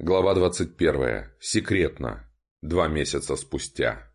Глава 21. Секретно. Два месяца спустя.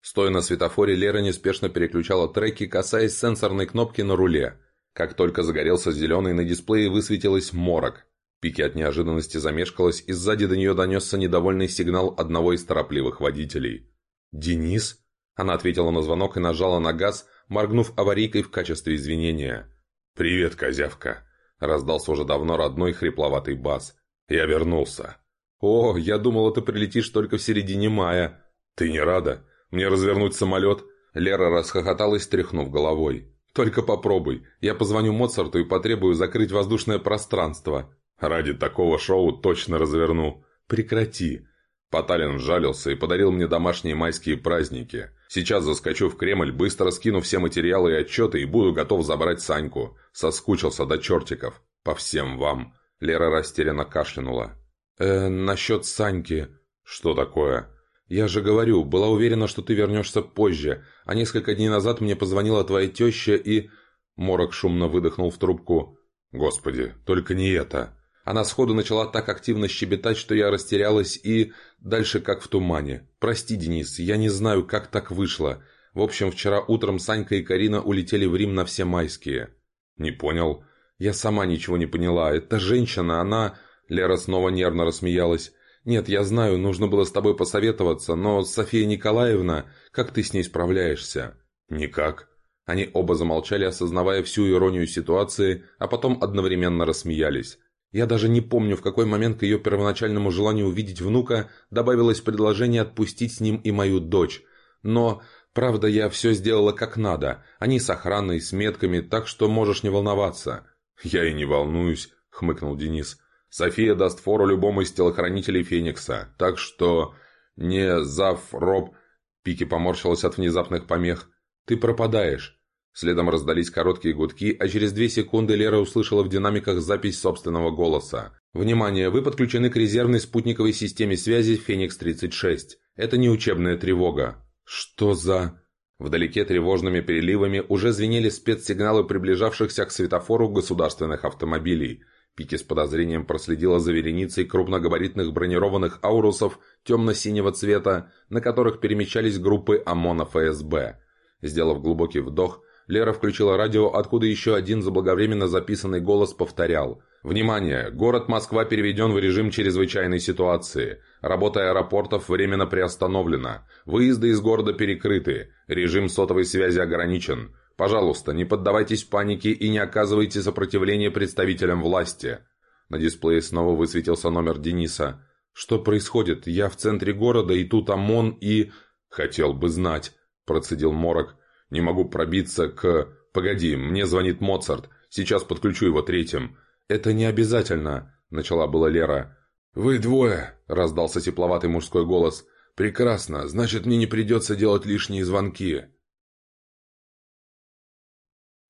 Стоя на светофоре, Лера неспешно переключала треки, касаясь сенсорной кнопки на руле. Как только загорелся зеленый, на дисплее высветилась морок. Пики от неожиданности замешкалась, и сзади до нее донесся недовольный сигнал одного из торопливых водителей. «Денис?» Она ответила на звонок и нажала на газ, моргнув аварийкой в качестве извинения. «Привет, козявка!» Раздался уже давно родной хрипловатый бас. «Я вернулся». «О, я думала, ты прилетишь только в середине мая». «Ты не рада? Мне развернуть самолет?» Лера расхохоталась, тряхнув головой. «Только попробуй. Я позвоню Моцарту и потребую закрыть воздушное пространство». «Ради такого шоу точно разверну». «Прекрати». Поталин вжалился и подарил мне домашние майские праздники. Сейчас заскочу в Кремль, быстро скину все материалы и отчеты и буду готов забрать Саньку. Соскучился до чертиков. По всем вам. Лера растерянно кашлянула. «Э, насчет Саньки...» «Что такое?» «Я же говорю, была уверена, что ты вернешься позже, а несколько дней назад мне позвонила твоя теща и...» Морок шумно выдохнул в трубку. «Господи, только не это!» Она сходу начала так активно щебетать, что я растерялась и... Дальше как в тумане. «Прости, Денис, я не знаю, как так вышло. В общем, вчера утром Санька и Карина улетели в Рим на все майские». «Не понял. Я сама ничего не поняла. Эта женщина, она...» Лера снова нервно рассмеялась. «Нет, я знаю, нужно было с тобой посоветоваться, но София Николаевна, как ты с ней справляешься?» «Никак». Они оба замолчали, осознавая всю иронию ситуации, а потом одновременно рассмеялись. Я даже не помню, в какой момент к ее первоначальному желанию увидеть внука добавилось предложение отпустить с ним и мою дочь. Но, правда, я все сделала как надо. Они с охраной, с метками, так что можешь не волноваться. «Я и не волнуюсь», — хмыкнул Денис. «София даст фору любому из телохранителей Феникса, так что не зав роб...» Пики поморщилась от внезапных помех. «Ты пропадаешь». Следом раздались короткие гудки, а через две секунды Лера услышала в динамиках запись собственного голоса. «Внимание! Вы подключены к резервной спутниковой системе связи «Феникс-36». Это не учебная тревога». «Что за...» Вдалеке тревожными переливами уже звенели спецсигналы приближавшихся к светофору государственных автомобилей. Пики с подозрением проследила за вереницей крупногабаритных бронированных аурусов темно-синего цвета, на которых перемещались группы ОМОНа ФСБ. Сделав глубокий вдох, Лера включила радио, откуда еще один заблаговременно записанный голос повторял – Внимание! Город Москва переведен в режим чрезвычайной ситуации. Работа аэропортов временно приостановлена. Выезды из города перекрыты. Режим сотовой связи ограничен. Пожалуйста, не поддавайтесь панике и не оказывайте сопротивления представителям власти. На дисплее снова высветился номер Дениса. «Что происходит? Я в центре города, и тут ОМОН и...» «Хотел бы знать», – процедил Морок. «Не могу пробиться к...» «Погоди, мне звонит Моцарт. Сейчас подключу его третьим. «Это не обязательно», — начала была Лера. «Вы двое», — раздался тепловатый мужской голос. «Прекрасно, значит, мне не придется делать лишние звонки».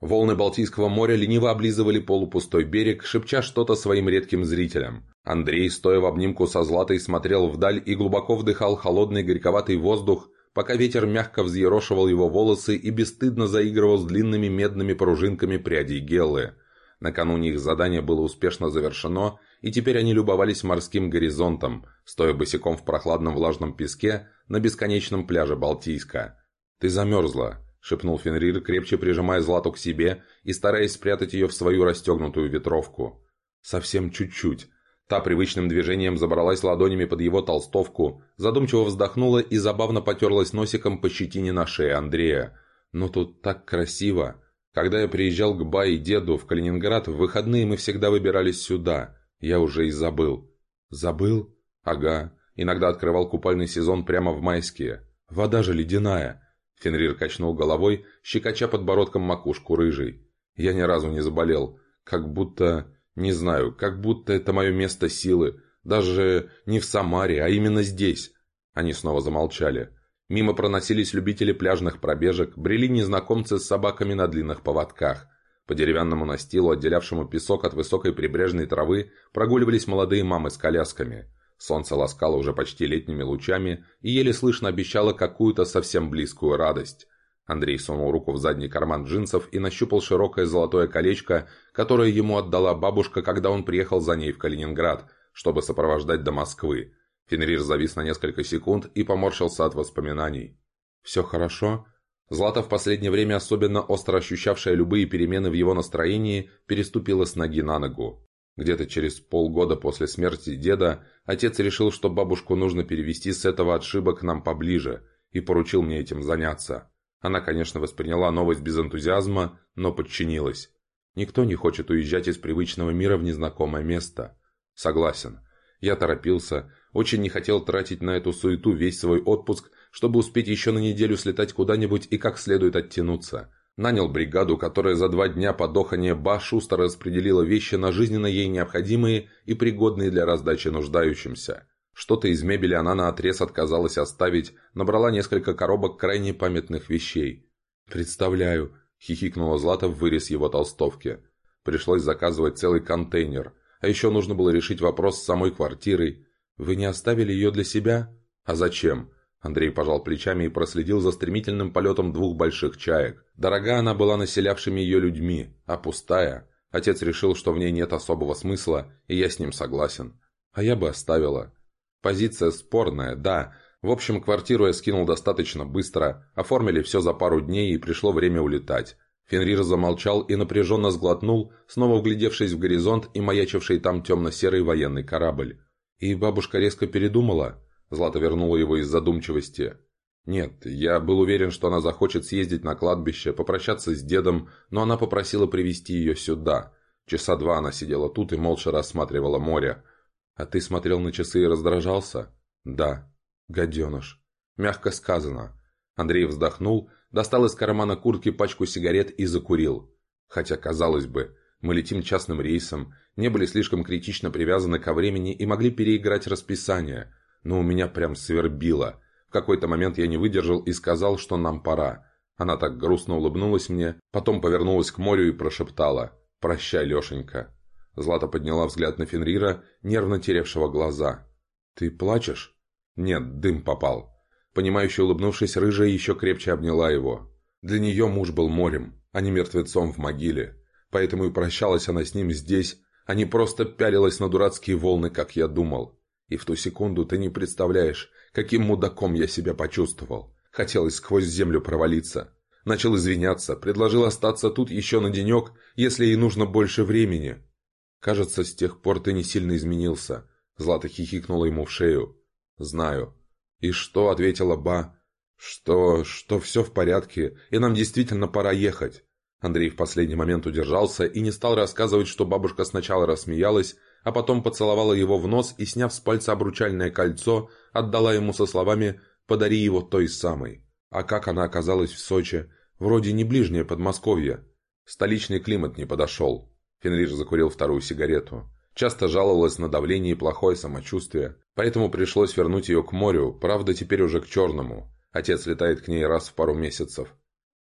Волны Балтийского моря лениво облизывали полупустой берег, шепча что-то своим редким зрителям. Андрей, стоя в обнимку со Златой, смотрел вдаль и глубоко вдыхал холодный горьковатый воздух, пока ветер мягко взъерошивал его волосы и бесстыдно заигрывал с длинными медными пружинками прядей геллы. Накануне их задание было успешно завершено, и теперь они любовались морским горизонтом, стоя босиком в прохладном влажном песке на бесконечном пляже Балтийска. «Ты замерзла», — шепнул Фенрир, крепче прижимая Злату к себе и стараясь спрятать ее в свою расстегнутую ветровку. «Совсем чуть-чуть». Та привычным движением забралась ладонями под его толстовку, задумчиво вздохнула и забавно потерлась носиком по щетине на шее Андрея. «Но тут так красиво!» Когда я приезжал к Ба и деду в Калининград, в выходные мы всегда выбирались сюда. Я уже и забыл. Забыл? Ага. Иногда открывал купальный сезон прямо в майские. Вода же ледяная. Фенрир качнул головой, щекоча подбородком макушку рыжий. Я ни разу не заболел. Как будто... Не знаю, как будто это мое место силы. Даже не в Самаре, а именно здесь. Они снова замолчали. Мимо проносились любители пляжных пробежек, брели незнакомцы с собаками на длинных поводках. По деревянному настилу, отделявшему песок от высокой прибрежной травы, прогуливались молодые мамы с колясками. Солнце ласкало уже почти летними лучами и еле слышно обещало какую-то совсем близкую радость. Андрей сунул руку в задний карман джинсов и нащупал широкое золотое колечко, которое ему отдала бабушка, когда он приехал за ней в Калининград, чтобы сопровождать до Москвы. Фенрир завис на несколько секунд и поморщился от воспоминаний. «Все хорошо?» Злата, в последнее время особенно остро ощущавшая любые перемены в его настроении, переступила с ноги на ногу. Где-то через полгода после смерти деда отец решил, что бабушку нужно перевести с этого отшиба к нам поближе, и поручил мне этим заняться. Она, конечно, восприняла новость без энтузиазма, но подчинилась. Никто не хочет уезжать из привычного мира в незнакомое место. Согласен. Я торопился, очень не хотел тратить на эту суету весь свой отпуск, чтобы успеть еще на неделю слетать куда-нибудь и как следует оттянуться. Нанял бригаду, которая за два дня по дохане Ба шустро распределила вещи на жизненно ей необходимые и пригодные для раздачи нуждающимся. Что-то из мебели она наотрез отказалась оставить, набрала несколько коробок крайне памятных вещей. «Представляю», — хихикнула Злата в вырез его толстовки. Пришлось заказывать целый контейнер. А еще нужно было решить вопрос с самой квартирой. «Вы не оставили ее для себя?» «А зачем?» Андрей пожал плечами и проследил за стремительным полетом двух больших чаек. Дорога она была населявшими ее людьми, а пустая. Отец решил, что в ней нет особого смысла, и я с ним согласен. А я бы оставила. Позиция спорная, да. В общем, квартиру я скинул достаточно быстро, оформили все за пару дней и пришло время улетать. Фенрир замолчал и напряженно сглотнул, снова вглядевшись в горизонт и маячивший там темно-серый военный корабль. И бабушка резко передумала. Злата вернула его из задумчивости. «Нет, я был уверен, что она захочет съездить на кладбище, попрощаться с дедом, но она попросила привести ее сюда. Часа два она сидела тут и молча рассматривала море. А ты смотрел на часы и раздражался?» «Да». «Гаденыш». Мягко сказано. Андрей вздохнул, достал из кармана куртки пачку сигарет и закурил. Хотя, казалось бы, мы летим частным рейсом, не были слишком критично привязаны ко времени и могли переиграть расписание – но у меня прям свербило. В какой-то момент я не выдержал и сказал, что нам пора. Она так грустно улыбнулась мне, потом повернулась к морю и прошептала «Прощай, Лешенька». Злата подняла взгляд на Фенрира, нервно теревшего глаза. «Ты плачешь?» «Нет, дым попал». Понимающе улыбнувшись, рыжая еще крепче обняла его. Для нее муж был морем, а не мертвецом в могиле. Поэтому и прощалась она с ним здесь, а не просто пялилась на дурацкие волны, как я думал. И в ту секунду ты не представляешь, каким мудаком я себя почувствовал. Хотелось сквозь землю провалиться. Начал извиняться, предложил остаться тут еще на денек, если ей нужно больше времени. Кажется, с тех пор ты не сильно изменился. Злата хихикнула ему в шею. Знаю. И что, ответила Ба. Что, что все в порядке, и нам действительно пора ехать. Андрей в последний момент удержался и не стал рассказывать, что бабушка сначала рассмеялась, а потом поцеловала его в нос и, сняв с пальца обручальное кольцо, отдала ему со словами «подари его той самой». А как она оказалась в Сочи? Вроде не ближнее Подмосковье. Столичный климат не подошел. Фенрир закурил вторую сигарету. Часто жаловалась на давление и плохое самочувствие, поэтому пришлось вернуть ее к морю, правда теперь уже к Черному. Отец летает к ней раз в пару месяцев.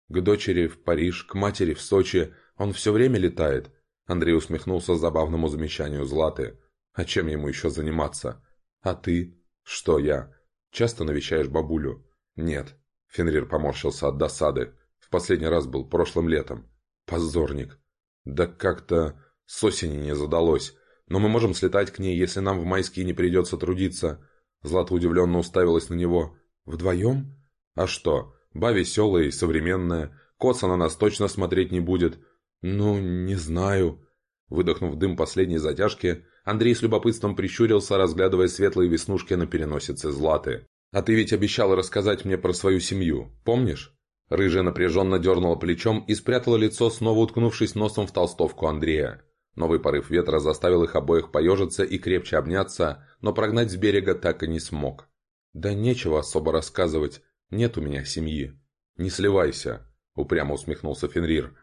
К дочери в Париж, к матери в Сочи. Он все время летает. Андрей усмехнулся забавному замечанию Златы. «А чем ему еще заниматься?» «А ты?» «Что я?» «Часто навещаешь бабулю?» «Нет». Фенрир поморщился от досады. «В последний раз был прошлым летом». «Позорник». «Да как-то с осени не задалось. Но мы можем слетать к ней, если нам в майские не придется трудиться». Злата удивленно уставилась на него. «Вдвоем?» «А что? Ба веселая и современная. Коца на нас точно смотреть не будет. «Ну, не знаю». Выдохнув дым последней затяжки, Андрей с любопытством прищурился, разглядывая светлые веснушки на переносице Златы. «А ты ведь обещал рассказать мне про свою семью, помнишь?» Рыжая напряженно дернула плечом и спрятала лицо, снова уткнувшись носом в толстовку Андрея. Новый порыв ветра заставил их обоих поежиться и крепче обняться, но прогнать с берега так и не смог. «Да нечего особо рассказывать. Нет у меня семьи». «Не сливайся», — упрямо усмехнулся Фенрир.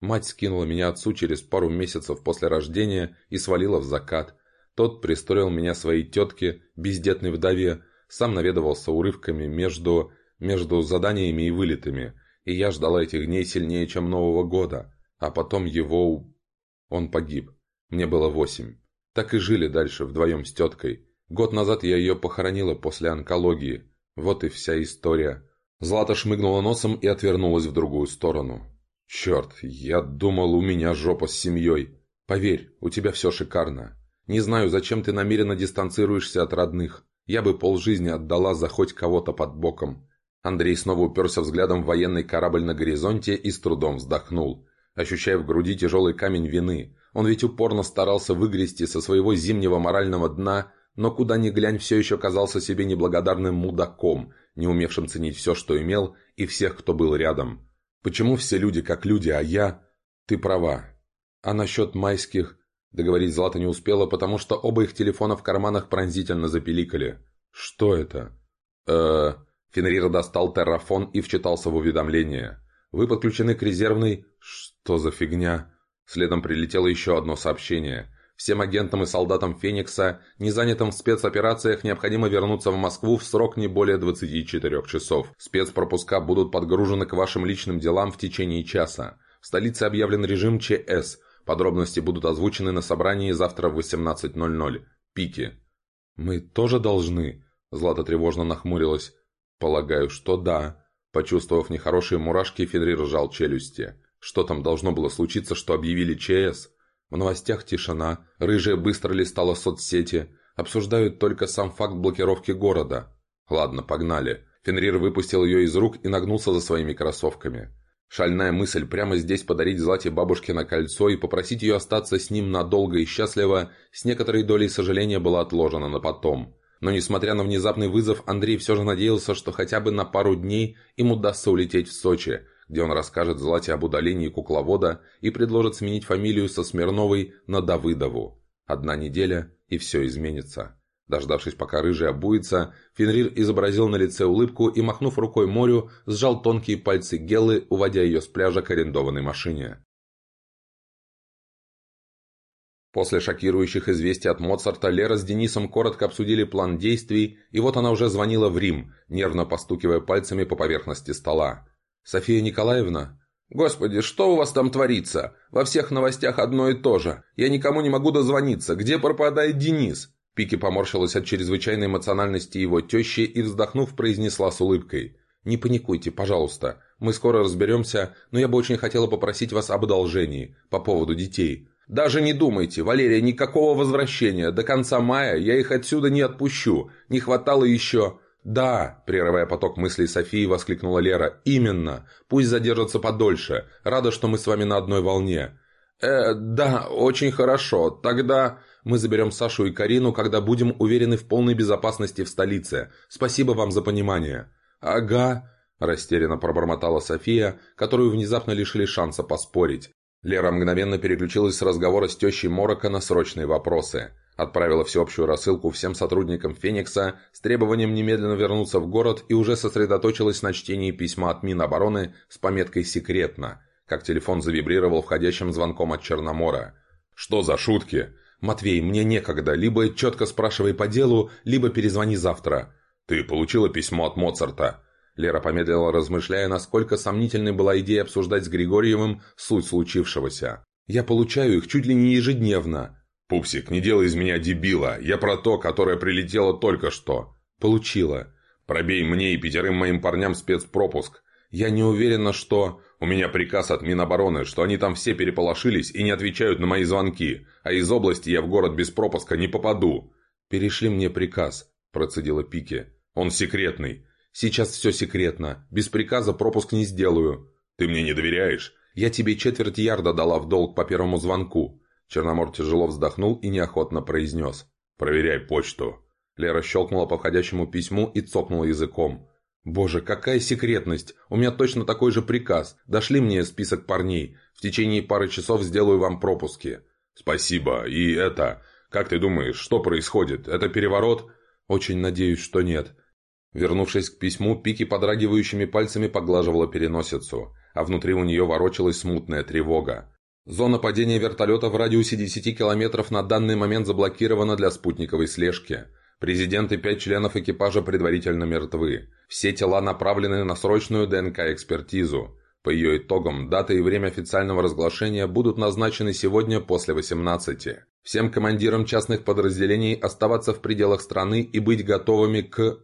Мать скинула меня отцу через пару месяцев после рождения и свалила в закат. Тот пристроил меня своей тетке, бездетной вдове, сам наведывался урывками между, между заданиями и вылетами, и я ждала этих дней сильнее, чем Нового года. А потом его... Он погиб. Мне было восемь. Так и жили дальше вдвоем с теткой. Год назад я ее похоронила после онкологии. Вот и вся история. Злата шмыгнула носом и отвернулась в другую сторону. «Черт, я думал, у меня жопа с семьей. Поверь, у тебя все шикарно. Не знаю, зачем ты намеренно дистанцируешься от родных. Я бы полжизни отдала за хоть кого-то под боком». Андрей снова уперся взглядом в военный корабль на горизонте и с трудом вздохнул, ощущая в груди тяжелый камень вины. Он ведь упорно старался выгрести со своего зимнего морального дна, но куда ни глянь все еще казался себе неблагодарным мудаком, не умевшим ценить все, что имел, и всех, кто был рядом. Почему все люди как люди, а я... Ты права. А насчет майских... Договорить Злата не успела, потому что оба их телефона в карманах пронзительно запиликали. «Что это?» э Фенрир достал террафон и вчитался в уведомление. «Вы подключены к резервной...» «Что за фигня?» Следом прилетело еще одно сообщение. Всем агентам и солдатам «Феникса», не занятым в спецоперациях, необходимо вернуться в Москву в срок не более 24 часов. Спецпропуска будут подгружены к вашим личным делам в течение часа. В столице объявлен режим ЧС. Подробности будут озвучены на собрании завтра в 18.00. Пики. «Мы тоже должны?» Злата тревожно нахмурилась. «Полагаю, что да». Почувствовав нехорошие мурашки, Фенрир сжал челюсти. Что там должно было случиться, что объявили ЧС? В новостях тишина, рыжая быстро листала соцсети, обсуждают только сам факт блокировки города. Ладно, погнали. Фенрир выпустил ее из рук и нагнулся за своими кроссовками. Шальная мысль прямо здесь подарить Злате бабушкино кольцо и попросить ее остаться с ним надолго и счастливо с некоторой долей сожаления была отложена на потом. Но несмотря на внезапный вызов, Андрей все же надеялся, что хотя бы на пару дней им удастся улететь в Сочи, где он расскажет Злате об удалении кукловода и предложит сменить фамилию со Смирновой на Давыдову. Одна неделя, и все изменится. Дождавшись, пока рыжий обуется, Фенрир изобразил на лице улыбку и, махнув рукой морю, сжал тонкие пальцы Геллы, уводя ее с пляжа к арендованной машине. После шокирующих известий от Моцарта Лера с Денисом коротко обсудили план действий, и вот она уже звонила в Рим, нервно постукивая пальцами по поверхности стола. «София Николаевна?» «Господи, что у вас там творится? Во всех новостях одно и то же. Я никому не могу дозвониться. Где пропадает Денис?» Пики поморщилась от чрезвычайной эмоциональности его тещи и, вздохнув, произнесла с улыбкой. «Не паникуйте, пожалуйста. Мы скоро разберемся, но я бы очень хотела попросить вас об одолжении по поводу детей. Даже не думайте, Валерия, никакого возвращения. До конца мая я их отсюда не отпущу. Не хватало еще...» «Да», – прерывая поток мыслей Софии, воскликнула Лера. «Именно. Пусть задержатся подольше. Рада, что мы с вами на одной волне». «Э, да, очень хорошо. Тогда...» Мы заберем Сашу и Карину, когда будем уверены в полной безопасности в столице. Спасибо вам за понимание». «Ага», – растерянно пробормотала София, которую внезапно лишили шанса поспорить. Лера мгновенно переключилась с разговора с тещей Морока на срочные вопросы. Отправила всеобщую рассылку всем сотрудникам «Феникса» с требованием немедленно вернуться в город и уже сосредоточилась на чтении письма от Минобороны с пометкой «Секретно», как телефон завибрировал входящим звонком от Черномора. «Что за шутки?» «Матвей, мне некогда. Либо четко спрашивай по делу, либо перезвони завтра». «Ты получила письмо от Моцарта?» Лера помедлила, размышляя, насколько сомнительной была идея обсуждать с Григорьевым суть случившегося. «Я получаю их чуть ли не ежедневно». «Пупсик, не делай из меня дебила. Я про то, которое прилетело только что». «Получила». «Пробей мне и пятерым моим парням спецпропуск. Я не уверена, что...» У меня приказ от Минобороны, что они там все переполошились и не отвечают на мои звонки, а из области я в город без пропуска не попаду». «Перешли мне приказ», – процедила Пики. «Он секретный». «Сейчас все секретно. Без приказа пропуск не сделаю». «Ты мне не доверяешь?» «Я тебе четверть ярда дала в долг по первому звонку». Черномор тяжело вздохнул и неохотно произнес. «Проверяй почту». Лера щелкнула по входящему письму и цокнула языком. «Боже, какая секретность! У меня точно такой же приказ. Дошли мне список парней. В течение пары часов сделаю вам пропуски». «Спасибо. И это... Как ты думаешь, что происходит? Это переворот?» «Очень надеюсь, что нет». Вернувшись к письму, Пики подрагивающими пальцами поглаживала переносицу, а внутри у нее ворочалась смутная тревога. Зона падения вертолета в радиусе 10 километров на данный момент заблокирована для спутниковой слежки. Президент и пять членов экипажа предварительно мертвы. Все тела направлены на срочную ДНК-экспертизу. По ее итогам, дата и время официального разглашения будут назначены сегодня после 18. Всем командирам частных подразделений оставаться в пределах страны и быть готовыми к...